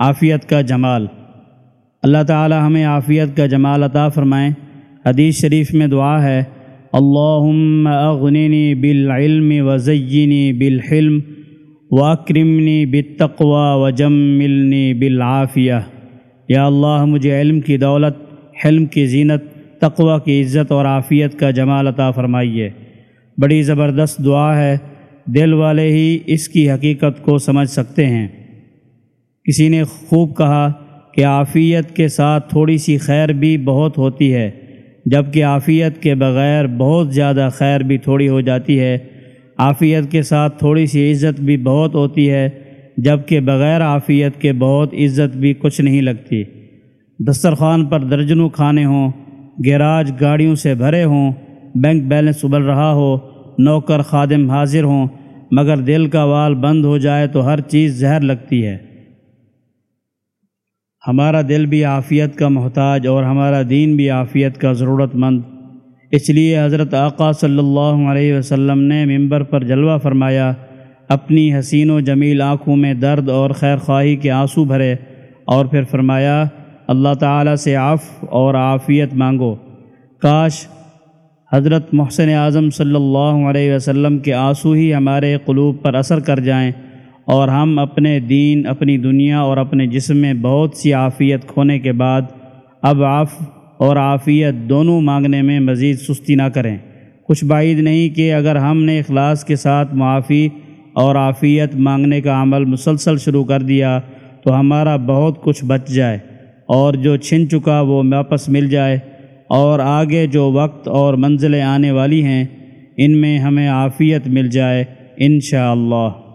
عافیت کا جمال۔ اللہ تعالی ہمیں عافیت کا جمال عطا فرمائیں حدیث شریف میں دعا ہے، اللہم اغننی بالعلم وزینی بالحلم واکرمنی بالتقوی وجملنی بالعافیہ۔ یا اللہ، مجھے علم کی دولت، حلم کی زینت، تقوی کی عزت اور عافیت کا جمال عطا فرمائیے۔ بڑی زبردست دعا ہے، دل والے ہی اس کی حقیقت کو سمجھ سکتے ہیں۔ کسی نے خوب کہا کہ عافیت کے ساتھ تھوڑی سی خیر بھی بہت ہوتی ہے جبکہ عافیت کے بغیر بہت زیادہ خیر بھی تھوڑی ہو جاتی ہے۔ عافیت کے ساتھ تھوڑی سی عزت بھی بہت ہوتی ہے جبکہ بغیر عافیت کے بہت عزت بھی کچھ نہیں لگتی۔ دسترخوان پر درجنوں کھانے ہوں، گیراج گاڑیوں سے بھرے ہوں، بینک بیلنس ابل رہا ہو، نوکر خادم حاضر ہوں، مگر دل کا وال بند ہو جائے تو ہر چیز زہر لگتی ہے۔ ہمارا دل بھی عافیت کا محتاج اور ہمارا دین بھی عافیت کا ضرورت مند۔ اس لیے حضرت آقا صلی اللہ علیہ وسلم نے ممبر پر جلوہ فرمایا، اپنی حسین و جمیل آنکھوں میں درد اور خیر خواہی کے آنسو بھرے اور پھر فرمایا، اللہ تعالیٰ سے عف اور عافیت مانگو۔ کاش حضرت محسن اعظم صلی اللہ علیہ وسلم کے آنسو ہی ہمارے قلوب پر اثر کر جائیں۔ اور ہم اپنے دین، اپنی دنیا اور اپنے جسم میں بہت سی عافیت کھونے کے بعد اب آف اور عافیت دونوں مانگنے میں مزید سستی نہ کریں۔ کچھ بعید نہیں کہ اگر ہم نے اخلاص کے ساتھ معافی اور عافیت مانگنے کا عمل مسلسل شروع کر دیا تو ہمارا بہت کچھ بچ جائے اور جو چھن چکا وہ واپس مل جائے اور آگے جو وقت اور منزلیں آنے والی ہیں، ان میں ہمیں عافیت مل جائے انشاءاللہ۔ اللہ